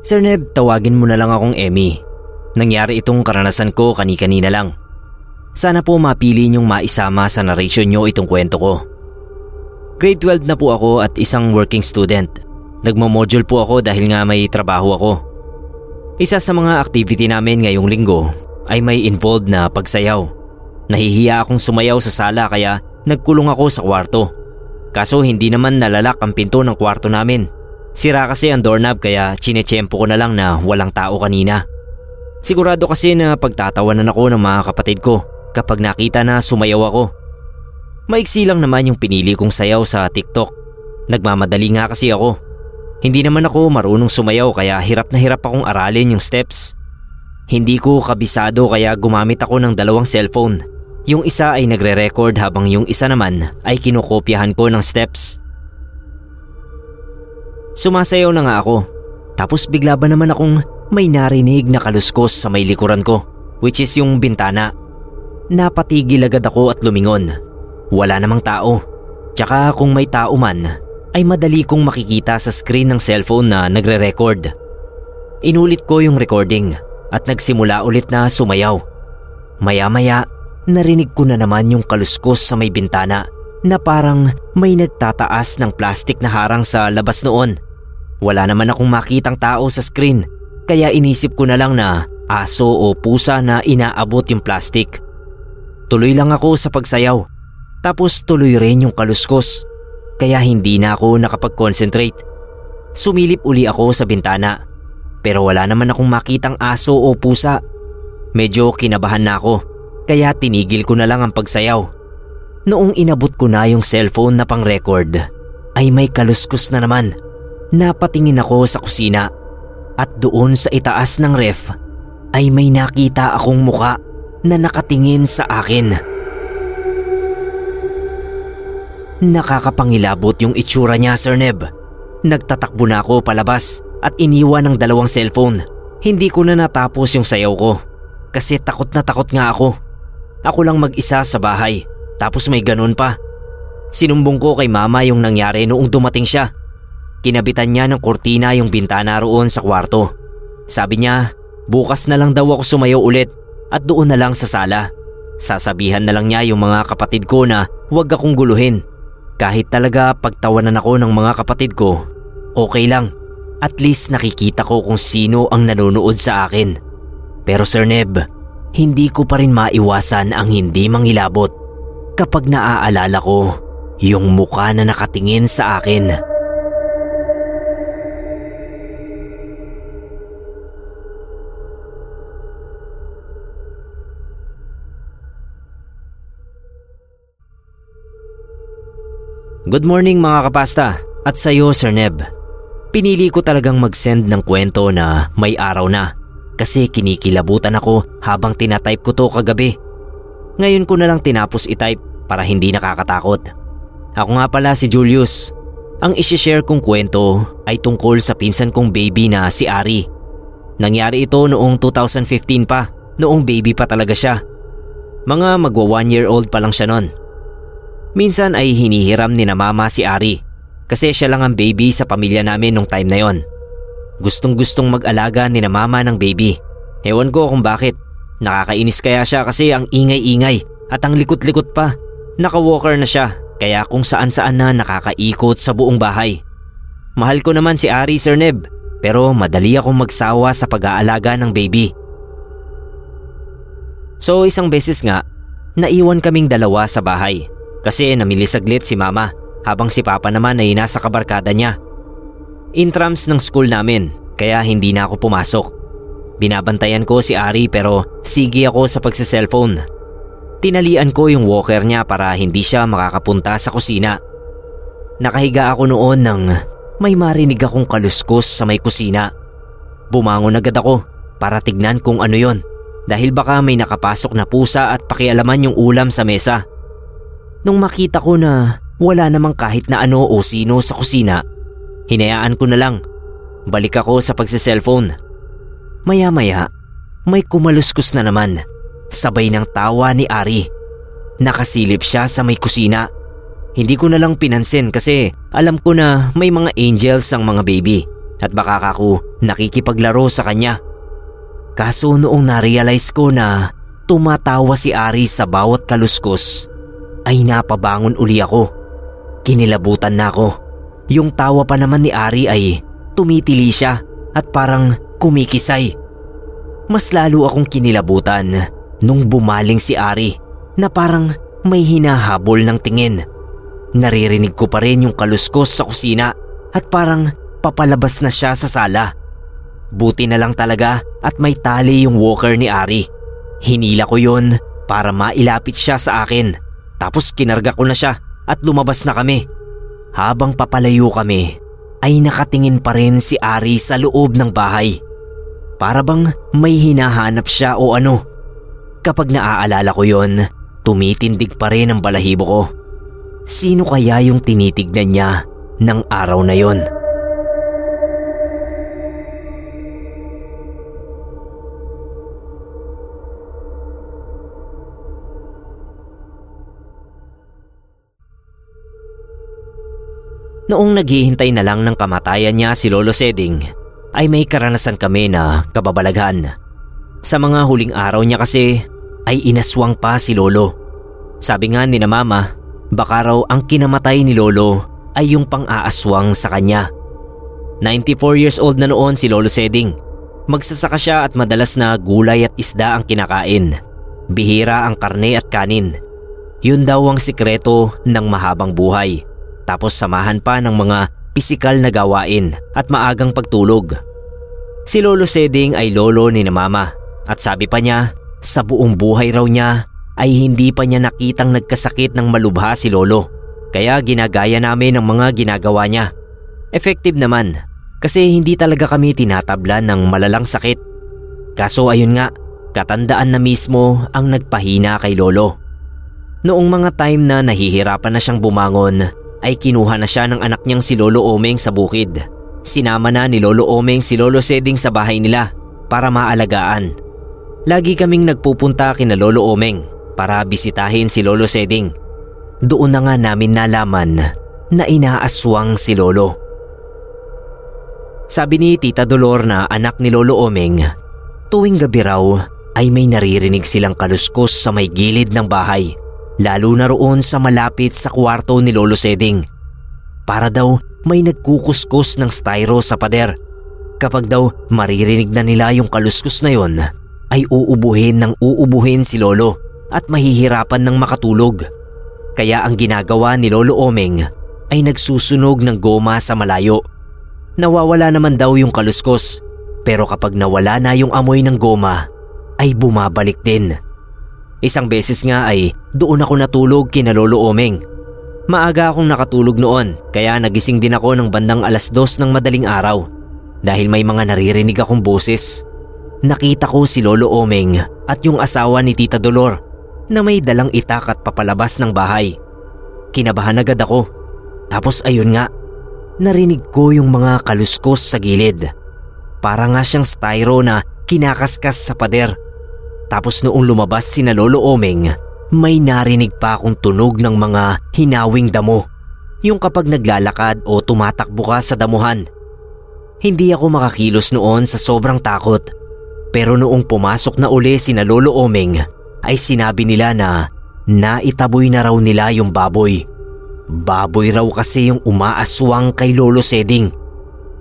Sir Neb, tawagin mo na lang akong Emmy. Nangyari itong karanasan ko kani-kanina lang. Sana po mapili niyong maisama sa narration niyo itong kwento ko. Grade 12 na po ako at isang working student. Nagmo-module po ako dahil nga may trabaho ako. Isa sa mga activity namin ngayong linggo ay may involved na pagsayaw. Nahihiya akong sumayaw sa sala kaya nagkulong ako sa kwarto. Kaso hindi naman nalalak ang pinto ng kwarto namin. Sira kasi ang doorknob kaya chinechempo ko na lang na walang tao kanina. Sigurado kasi na pagtatawanan ako ng mga kapatid ko kapag nakita na sumayaw ako. Maiksi lang naman yung pinili kong sayaw sa TikTok. Nagmamadali nga kasi ako. Hindi naman ako marunong sumayaw kaya hirap na hirap akong aralin yung steps. Hindi ko kabisado kaya gumamit ako ng dalawang cellphone. Yung isa ay nagre-record habang yung isa naman ay kinokopyahan ko ng steps. Sumasayaw na nga ako. Tapos bigla ba naman akong may narinig na kaluskos sa may likuran ko which is yung bintana. Napatigil agad ako at lumingon wala namang tao. Tsaka kung may tao man, ay madali kong makikita sa screen ng cellphone na nagre-record. Inulit ko yung recording at nagsimula ulit na sumayaw. Maya-maya, narinig ko na naman yung kaluskos sa may bintana na parang may nagtataas ng plastic na harang sa labas noon. Wala naman akong makitang tao sa screen kaya inisip ko na lang na aso o pusa na inaabot yung plastic. Tuloy lang ako sa pagsayaw tapos tuloy rin yung kaluskos kaya hindi na ako nakapag-concentrate. Sumilip uli ako sa bintana pero wala naman akong makitang aso o pusa. Medyo kinabahan na ako kaya tinigil ko na lang ang pagsayaw. Noong inabot ko na yung cellphone na pang record ay may kaluskos na naman. Napatingin ako sa kusina at doon sa itaas ng ref ay may nakita akong muka na nakatingin sa akin. Nakakapangilabot yung itsura niya, Sir Neb. Nagtatakbo na ako palabas at iniwan ng dalawang cellphone. Hindi ko na natapos yung sayaw ko kasi takot na takot nga ako. Ako lang mag-isa sa bahay tapos may ganun pa. Sinumbong ko kay mama yung nangyari noong dumating siya. Kinabitan niya ng kurtina yung bintana roon sa kwarto. Sabi niya, bukas na lang daw ako sumayaw ulit at doon na lang sa sala. Sasabihan na lang niya yung mga kapatid ko na huwag akong guluhin kahit talaga pagtawanan ako ng mga kapatid ko, okay lang. At least nakikita ko kung sino ang nanonood sa akin. Pero Sir Neb, hindi ko pa rin maiwasan ang hindi mangilabot kapag naaalala ko yung mukha na nakatingin sa akin. Good morning mga kapasta at sa iyo Sir Neb. Pinili ko talagang mag-send ng kwento na may araw na kasi kinikilabutan ako habang tinatype ko to kagabi. Ngayon ko na lang tinapos itype para hindi nakakatakot. Ako nga pala si Julius. Ang isishare kong kwento ay tungkol sa pinsan kong baby na si Ari. Nangyari ito noong 2015 pa, noong baby pa talaga siya. Mga magwa one year old pa lang siya noon. Minsan ay hinihiram ni na mama si Ari kasi siya lang ang baby sa pamilya namin nung time na yon. Gustong gustong mag-alaga ni na mama ng baby. Ewan ko kung bakit. Nakakainis kaya siya kasi ang ingay-ingay at ang likot-likot pa. Naka-walker na siya kaya kung saan saan na nakakaikot sa buong bahay. Mahal ko naman si Ari Sir Neb pero madali akong magsawa sa pag-aalaga ng baby. So isang beses nga, naiwan kaming dalawa sa bahay kasi namili saglit si mama habang si papa naman ay nasa kabarkada niya. Intrams ng school namin kaya hindi na ako pumasok. Binabantayan ko si Ari pero sige ako sa pagsiselfone. Tinalian ko yung walker niya para hindi siya makakapunta sa kusina. Nakahiga ako noon nang may marinig akong kaluskos sa may kusina. Bumangon agad ako para tignan kung ano yon dahil baka may nakapasok na pusa at pakialaman yung ulam sa mesa. Nung makita ko na wala namang kahit na ano o sino sa kusina, hinayaan ko na lang. Balik ako sa pagsiselfone. Maya-maya, may kumaluskos na naman. Sabay ng tawa ni Ari. Nakasilip siya sa may kusina. Hindi ko na lang pinansin kasi alam ko na may mga angels ang mga baby. at baka ako nakikipaglaro sa kanya. Kaso noong narealize ko na tumatawa si Ari sa bawat kaluskos ay napabangon uli ako. Kinilabutan na ako. Yung tawa pa naman ni Ari ay tumitili siya at parang kumikisay. Mas lalo akong kinilabutan nung bumaling si Ari na parang may hinahabol ng tingin. Naririnig ko pa rin yung kaluskos sa kusina at parang papalabas na siya sa sala. Buti na lang talaga at may tali yung walker ni Ari. Hinila ko yon para mailapit siya sa akin. Tapos kinarga ko na siya at lumabas na kami. Habang papalayo kami, ay nakatingin pa rin si Ari sa loob ng bahay. Para bang may hinahanap siya o ano. Kapag naaalala ko yon, tumitindig pa rin ang balahibo ko. Sino kaya yung tinitignan niya ng araw na yon? Noong naghihintay na lang ng kamatayan niya si Lolo Seding, ay may karanasan kami na kababalaghan. Sa mga huling araw niya kasi ay inaswang pa si Lolo. Sabi nga ni na mama, baka raw ang kinamatay ni Lolo ay yung pang-aaswang sa kanya. 94 years old na noon si Lolo Seding. Magsasaka siya at madalas na gulay at isda ang kinakain. Bihira ang karne at kanin. Yun daw ang sikreto ng mahabang buhay. Tapos samahan pa ng mga pisikal na gawain at maagang pagtulog. Si Lolo Seding ay lolo ni na mama at sabi pa niya sa buong buhay raw niya ay hindi pa niya nakitang nagkasakit ng malubha si Lolo. Kaya ginagaya namin ang mga ginagawa niya. Effective naman kasi hindi talaga kami tinatablan ng malalang sakit. Kaso ayun nga, katandaan na mismo ang nagpahina kay Lolo. Noong mga time na nahihirapan na siyang bumangon ay kinuha na siya ng anak niyang si Lolo Omeng sa bukid. Sinama na ni Lolo Omeng si Lolo Seding sa bahay nila para maalagaan. Lagi kaming nagpupunta kina Lolo Omeng para bisitahin si Lolo Seding. Doon na nga namin nalaman na inaaswang si Lolo. Sabi ni Tita Dolor na anak ni Lolo Omeng, tuwing gabi raw ay may naririnig silang kaluskos sa may gilid ng bahay, lalo na roon sa malapit sa kwarto ni Lolo Seding. Para daw may nagkukuskus ng styro sa pader. Kapag daw maririnig na nila yung kaluskos na yon, ay uubuhin ng uubuhin si Lolo at mahihirapan ng makatulog. Kaya ang ginagawa ni Lolo Omeng ay nagsusunog ng goma sa malayo Nawawala naman daw yung kaluskos pero kapag nawala na yung amoy ng goma ay bumabalik din. Isang beses nga ay doon ako natulog kina Lolo Omeng. Maaga akong nakatulog noon kaya nagising din ako ng bandang alas dos ng madaling araw dahil may mga naririnig akong boses. Nakita ko si Lolo Omeng at yung asawa ni Tita Dolor na may dalang itak at papalabas ng bahay. Kinabahan agad ako. Tapos ayun nga, narinig ko yung mga kaluskos sa gilid. Para nga siyang styro na kinakaskas sa pader. Tapos noong lumabas si na Lolo Omeng, may narinig pa akong tunog ng mga hinawing damo. Yung kapag naglalakad o tumatakbo ka sa damuhan. Hindi ako makakilos noon sa sobrang takot. Pero noong pumasok na uli si na Lolo Omeng, ay sinabi nila na naitaboy na raw nila yung baboy. Baboy raw kasi yung umaaswang kay Lolo Seding.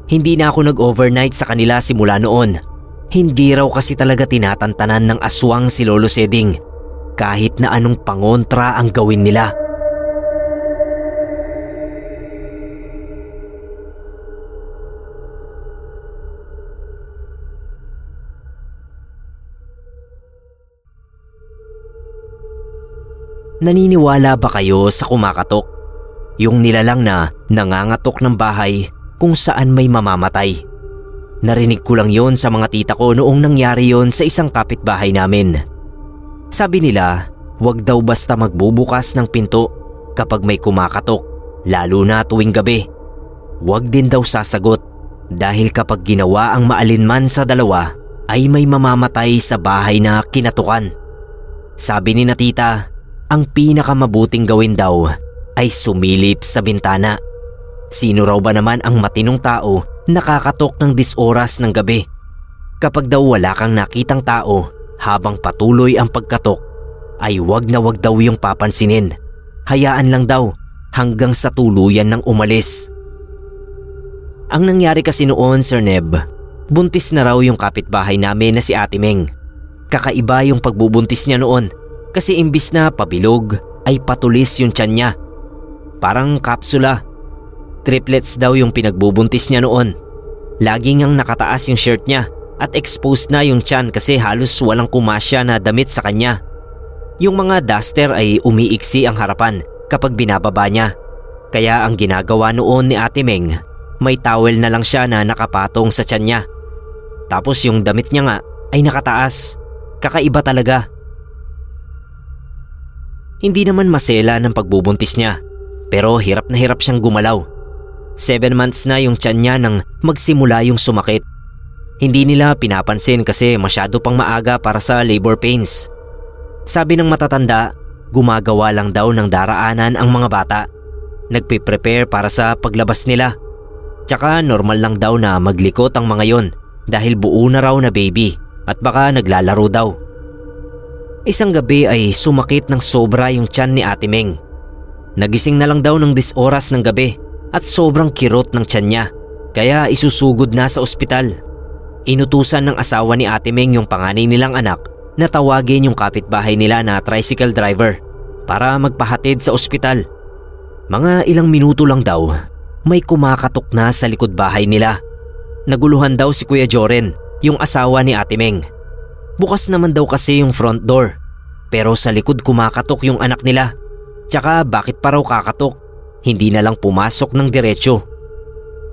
Hindi na ako nag-overnight sa kanila simula noon. Hindi raw kasi talaga tinatantanan ng aswang si Lolo Seding kahit na anong pangontra ang gawin nila. Naniniwala ba kayo sa kumakatok? yung nilalang na nangangatok ng bahay kung saan may mamamatay. Narinig ko lang yon sa mga tita ko noong nangyari yon sa isang kapitbahay namin. Sabi nila, wag daw basta magbubukas ng pinto kapag may kumakatok, lalo na tuwing gabi. Wag din daw sasagot dahil kapag ginawa ang maalinman sa dalawa ay may mamamatay sa bahay na kinatukan. Sabi ni na tita, ang pinakamabuting gawin daw ay sumilip sa bintana. Sino raw ba naman ang matinong tao nakakatok ng disoras ng gabi? Kapag daw wala kang nakitang tao habang patuloy ang pagkatok, ay wag na wag daw yung papansinin. Hayaan lang daw hanggang sa tuluyan ng umalis. Ang nangyari kasi noon, Sir Neb, buntis na raw yung kapitbahay namin na si Ate Meng. Kakaiba yung pagbubuntis niya noon kasi imbis na pabilog ay patulis yung tiyan niya. Parang kapsula Triplets daw yung pinagbubuntis niya noon. Laging ang nakataas yung shirt niya at exposed na yung tiyan kasi halos walang kumasya na damit sa kanya. Yung mga duster ay umiiksi ang harapan kapag binababa niya. Kaya ang ginagawa noon ni Ate Meng, may towel na lang siya na nakapatong sa tiyan niya. Tapos yung damit niya nga ay nakataas. Kakaiba talaga. Hindi naman masela ng pagbubuntis niya pero hirap na hirap siyang gumalaw. Seven months na yung tiyan niya nang magsimula yung sumakit. Hindi nila pinapansin kasi masyado pang maaga para sa labor pains. Sabi ng matatanda, gumagawa lang daw ng daraanan ang mga bata. Nagpe-prepare para sa paglabas nila. Tsaka normal lang daw na maglikot ang mga yon dahil buo na raw na baby at baka naglalaro daw. Isang gabi ay sumakit ng sobra yung tiyan ni Ate Meng. Nagising na lang daw ng disoras ng gabi at sobrang kirot ng tiyan niya kaya isusugod na sa ospital. Inutusan ng asawa ni Ate Meng yung panganay nilang anak na tawagin yung kapitbahay nila na tricycle driver para magpahatid sa ospital. Mga ilang minuto lang daw, may kumakatok na sa likod bahay nila. Naguluhan daw si Kuya Joren, yung asawa ni Ate Meng. Bukas naman daw kasi yung front door, pero sa likod kumakatok yung anak nila. Tsaka bakit pa raw kakatok? Hindi na lang pumasok ng diretsyo.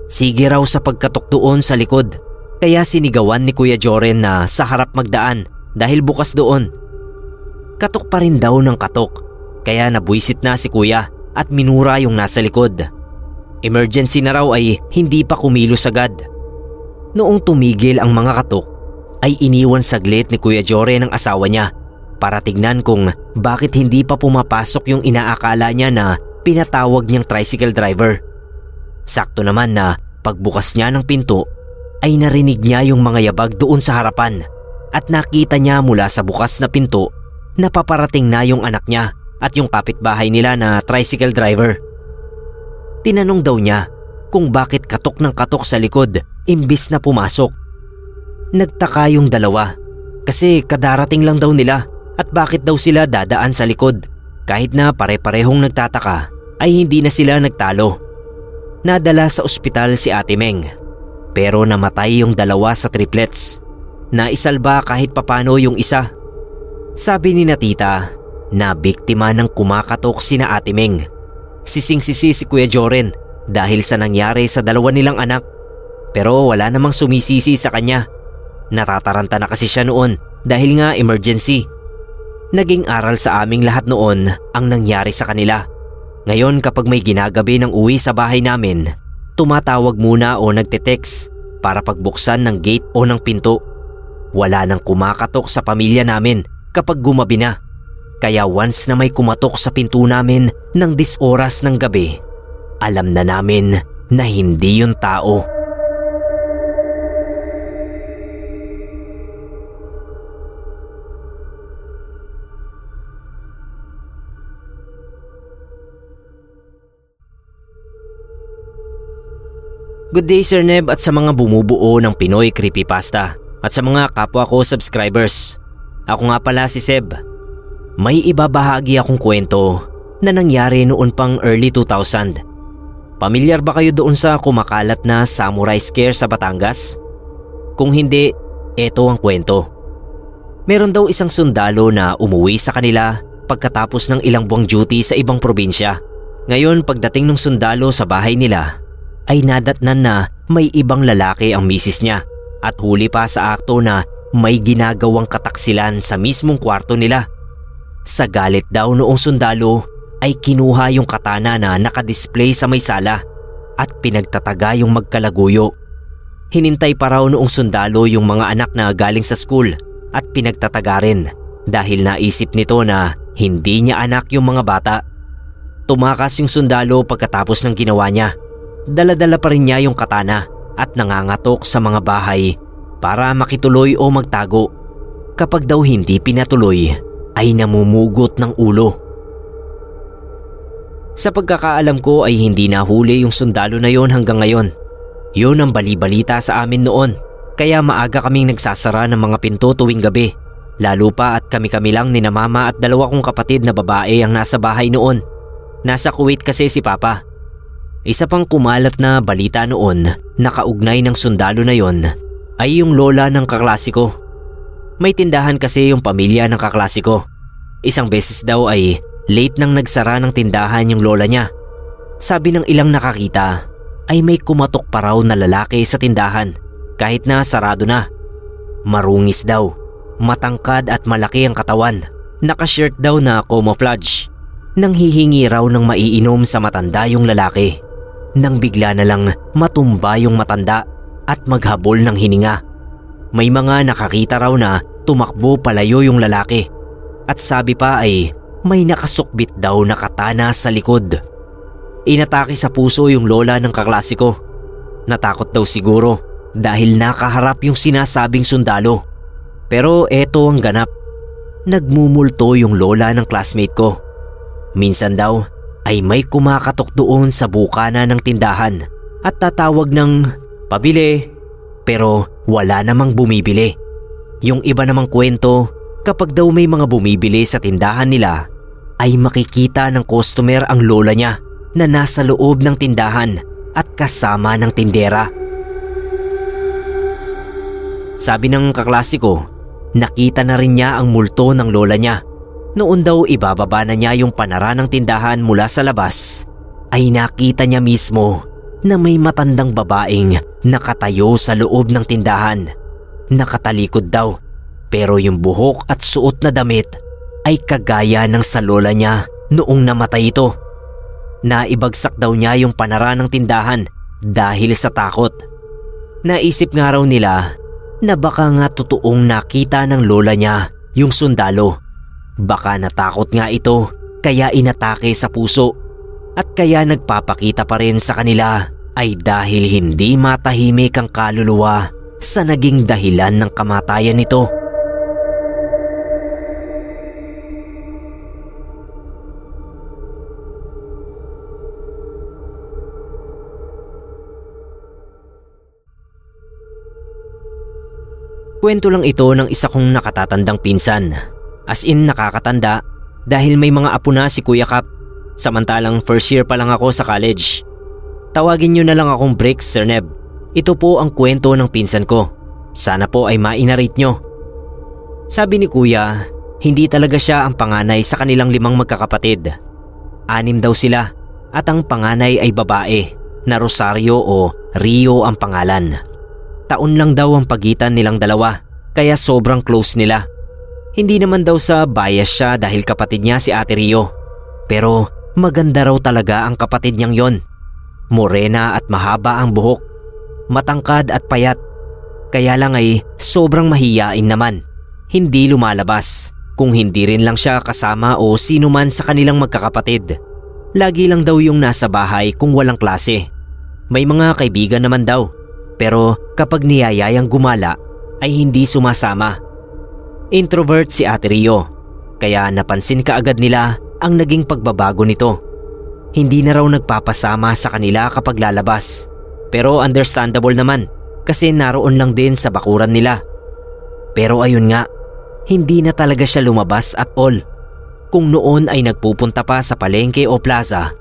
Sige raw sa pagkatok doon sa likod. Kaya sinigawan ni Kuya Joren na sa harap magdaan dahil bukas doon. Katok pa rin daw ng katok. Kaya nabuisit na si Kuya at minura yung nasa likod. Emergency na raw ay hindi pa kumilos agad. Noong tumigil ang mga katok, ay iniwan saglit ni Kuya Jore ng asawa niya para tignan kung bakit hindi pa pumapasok yung inaakala niya na pinatawag niyang tricycle driver. Sakto naman na pagbukas niya ng pinto ay narinig niya yung mga yabag doon sa harapan at nakita niya mula sa bukas na pinto na paparating na yung anak niya at yung kapitbahay nila na tricycle driver. Tinanong daw niya kung bakit katok ng katok sa likod imbis na pumasok. Nagtaka yung dalawa kasi kadarating lang daw nila at bakit daw sila dadaan sa likod kahit na pare-parehong nagtataka ay hindi na sila nagtalo. Nadala sa ospital si Ate Meng pero namatay yung dalawa sa triplets. Naisalba kahit papano yung isa. Sabi ni Natita na biktima ng kumakatok si na Ate Meng. Sising-sisi si Kuya Joren dahil sa nangyari sa dalawa nilang anak. Pero wala namang sumisisi sa kanya. Natataranta na kasi siya noon dahil nga emergency. Naging aral sa aming lahat noon ang nangyari sa kanila. Ngayon kapag may ginagabi ng uwi sa bahay namin, tumatawag muna o nagte-text para pagbuksan ng gate o ng pinto. Wala nang kumakatok sa pamilya namin kapag gumabi na. Kaya once na may kumatok sa pinto namin ng disoras ng gabi, alam na namin na hindi yung tao. Good day Sir Neb at sa mga bumubuo ng Pinoy Creepypasta at sa mga kapwa ko subscribers. Ako nga pala si Seb. May ibabahagi akong kwento na nangyari noon pang early 2000. Pamilyar ba kayo doon sa kumakalat na samurai scare sa Batangas? Kung hindi, eto ang kwento. Meron daw isang sundalo na umuwi sa kanila pagkatapos ng ilang buwang duty sa ibang probinsya. Ngayon pagdating ng sundalo sa bahay nila, ay nadatnan na may ibang lalaki ang misis niya at huli pa sa akto na may ginagawang kataksilan sa mismong kwarto nila. Sa galit daw noong sundalo ay kinuha yung katana na nakadisplay sa may sala at pinagtataga yung magkalaguyo. Hinintay pa raw noong sundalo yung mga anak na galing sa school at pinagtataga rin dahil naisip nito na hindi niya anak yung mga bata. Tumakas yung sundalo pagkatapos ng ginawa niya daladala pa rin niya yung katana at nangangatok sa mga bahay para makituloy o magtago. Kapag daw hindi pinatuloy ay namumugot ng ulo. Sa pagkakaalam ko ay hindi nahuli yung sundalo na yon hanggang ngayon. Yun ang balibalita sa amin noon kaya maaga kaming nagsasara ng mga pinto tuwing gabi. Lalo pa at kami-kami lang ni na mama at dalawa kong kapatid na babae ang nasa bahay noon. Nasa Kuwait kasi si Papa. Isa pang kumalat na balita noon na kaugnay ng sundalo na yon ay yung lola ng kaklasiko. May tindahan kasi yung pamilya ng kaklasiko. Isang beses daw ay late nang nagsara ng tindahan yung lola niya. Sabi ng ilang nakakita ay may kumatok pa raw na lalaki sa tindahan kahit na sarado na. Marungis daw, matangkad at malaki ang katawan. Nakashirt daw na camouflage. Nang hihingi raw ng maiinom sa matanda yung lalaki. Nang bigla na lang matumba yung matanda at maghabol ng hininga. May mga nakakita raw na tumakbo palayo yung lalaki. At sabi pa ay may nakasukbit daw na katana sa likod. Inatake sa puso yung lola ng kaklasiko. Natakot daw siguro dahil nakaharap yung sinasabing sundalo. Pero eto ang ganap. Nagmumulto yung lola ng classmate ko. Minsan daw ay may kumakatok doon sa bukana ng tindahan at tatawag ng pabili pero wala namang bumibili. Yung iba namang kwento kapag daw may mga bumibili sa tindahan nila ay makikita ng customer ang lola niya na nasa loob ng tindahan at kasama ng tindera. Sabi ng kaklasiko, nakita na rin niya ang multo ng lola niya. Noon daw ibababa na niya yung panara ng tindahan mula sa labas, ay nakita niya mismo na may matandang babaeng nakatayo sa loob ng tindahan. Nakatalikod daw, pero yung buhok at suot na damit ay kagaya ng sa lola niya noong namatay ito. Naibagsak daw niya yung panara ng tindahan dahil sa takot. Naisip nga raw nila na baka nga totoong nakita ng lola niya yung sundalo. Baka natakot nga ito kaya inatake sa puso at kaya nagpapakita pa rin sa kanila ay dahil hindi matahimik ang kaluluwa sa naging dahilan ng kamatayan nito. Kwento lang ito ng isa kong nakatatandang pinsan. As in nakakatanda dahil may mga apo na si Kuya Kap samantalang first year pa lang ako sa college. Tawagin niyo na lang akong Bricks, Sir Neb. Ito po ang kwento ng pinsan ko. Sana po ay mainarate nyo. Sabi ni Kuya, hindi talaga siya ang panganay sa kanilang limang magkakapatid. Anim daw sila at ang panganay ay babae na Rosario o Rio ang pangalan. Taon lang daw ang pagitan nilang dalawa kaya sobrang close nila. Hindi naman daw sa bias siya dahil kapatid niya si Ate Rio. Pero maganda raw talaga ang kapatid niyang yon. Morena at mahaba ang buhok. Matangkad at payat. Kaya lang ay sobrang mahiyain naman. Hindi lumalabas kung hindi rin lang siya kasama o sino man sa kanilang magkakapatid. Lagi lang daw yung nasa bahay kung walang klase. May mga kaibigan naman daw pero kapag niyayayang gumala ay hindi sumasama. Introvert si Ate Rio kaya napansin kaagad nila ang naging pagbabago nito. Hindi na raw nagpapasama sa kanila kapag lalabas pero understandable naman kasi naroon lang din sa bakuran nila. Pero ayun nga, hindi na talaga siya lumabas at all. Kung noon ay nagpupunta pa sa palengke o plaza,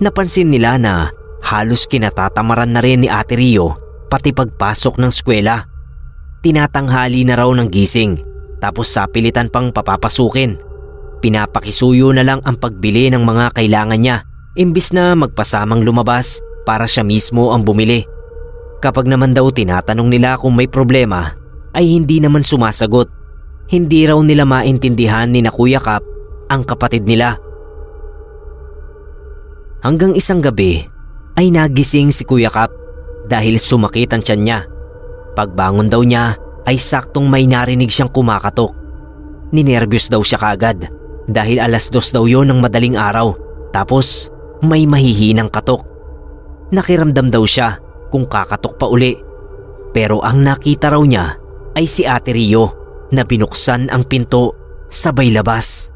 napansin nila na halos kinatatamaran na rin ni Ate Rio pati pagpasok ng skwela. Tinatanghali na raw ng gising tapos sapilitan pang papapasukin. Pinapakisuyo na lang ang pagbili ng mga kailangan niya imbis na magpasamang lumabas para siya mismo ang bumili. Kapag naman daw tinatanong nila kung may problema ay hindi naman sumasagot. Hindi raw nila maintindihan ni na Kuya Kap ang kapatid nila. Hanggang isang gabi ay nagising si Kuya Kap dahil sumakit ang tiyan niya. Pagbangon daw niya ay saktong may narinig siyang kumakatok. Ninervyos daw siya kagad dahil alas dos daw yon ng madaling araw tapos may mahihinang katok. nakiramdam daw siya kung kakatok pa uli. Pero ang nakita raw niya ay si Ate Rio na binuksan ang pinto sabay labas.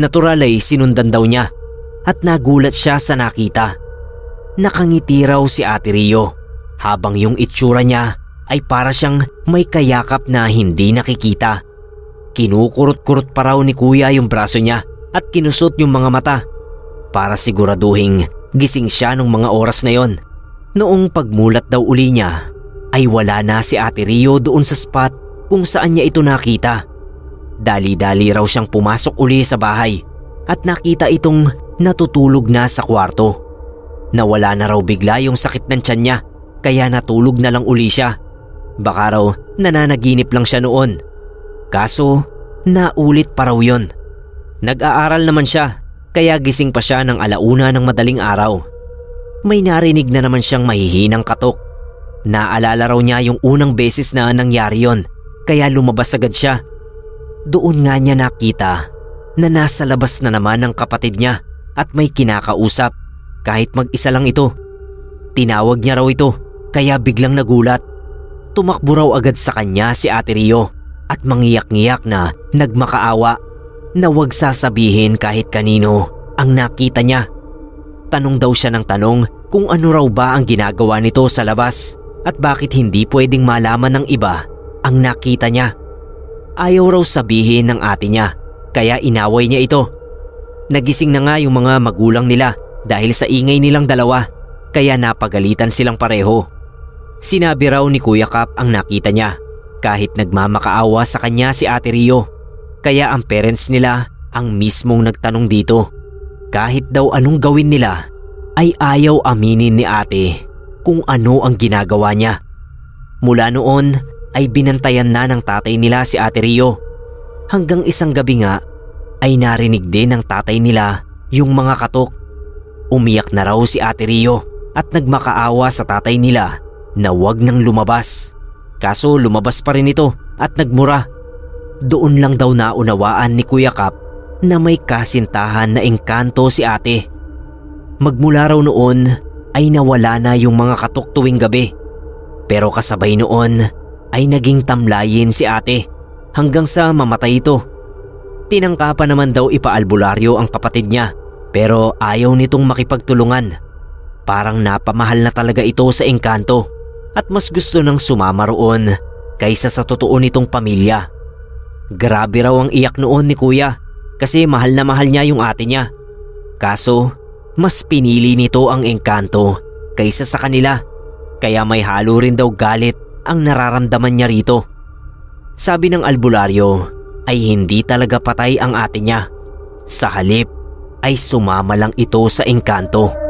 Natural ay sinundan daw niya at nagulat siya sa nakita. Nakangiti raw si Ate Rio habang yung itsura niya ay para siyang may kayakap na hindi nakikita. Kinukurot-kurot pa raw ni kuya yung braso niya at kinusot yung mga mata para siguraduhin gising siya nung mga oras na yon. Noong pagmulat daw uli niya ay wala na si Ate Rio doon sa spot kung saan niya ito nakita. Dali-dali raw siyang pumasok uli sa bahay at nakita itong natutulog na sa kwarto. Nawala na raw bigla yung sakit ng tiyan niya kaya natulog na lang uli siya. Baka raw nananaginip lang siya noon. Kaso naulit pa raw yun. Nag-aaral naman siya kaya gising pa siya ng alauna ng madaling araw. May narinig na naman siyang mahihinang katok. Naalala raw niya yung unang beses na nangyari yon kaya lumabas agad siya. Doon nga niya nakita na nasa labas na naman ang kapatid niya at may kinakausap kahit mag-isa lang ito. Tinawag niya raw ito kaya biglang nagulat. Tumakbo raw agad sa kanya si Ate Rio at mangiyak-ngiyak na nagmakaawa na wag sasabihin kahit kanino ang nakita niya. Tanong daw siya ng tanong kung ano raw ba ang ginagawa nito sa labas at bakit hindi pwedeng malaman ng iba ang nakita niya. Ayaw raw sabihin ng ate niya kaya inaway niya ito. Nagising na nga yung mga magulang nila dahil sa ingay nilang dalawa kaya napagalitan silang pareho. Sinabi raw ni Kuya Kap ang nakita niya kahit nagmamakaawa sa kanya si Ate Rio. Kaya ang parents nila ang mismong nagtanong dito. Kahit daw anong gawin nila ay ayaw aminin ni ate kung ano ang ginagawa niya. Mula noon ay binantayan na ng tatay nila si Ate Rio. Hanggang isang gabi nga ay narinig din ng tatay nila yung mga katok. Umiyak na raw si Ate Rio at nagmakaawa sa tatay nila na wag nang lumabas. Kaso lumabas pa rin ito at nagmura. Doon lang daw naunawaan ni Kuya Kap na may kasintahan na engkanto si ate. Magmula raw noon ay nawala na yung mga katok tuwing gabi. Pero kasabay noon ay naging tamlayin si ate hanggang sa mamatay ito. Tinangka pa naman daw ipaalbularyo ang kapatid niya pero ayaw nitong makipagtulungan. Parang napamahal na talaga ito sa engkanto at mas gusto nang sumama roon kaysa sa totoo nitong pamilya. Grabe raw ang iyak noon ni kuya kasi mahal na mahal niya yung ate niya. Kaso mas pinili nito ang engkanto kaysa sa kanila kaya may halo rin daw galit ang nararamdaman niya rito. Sabi ng albularyo ay hindi talaga patay ang ate niya. Sa halip ay sumama lang ito sa engkanto.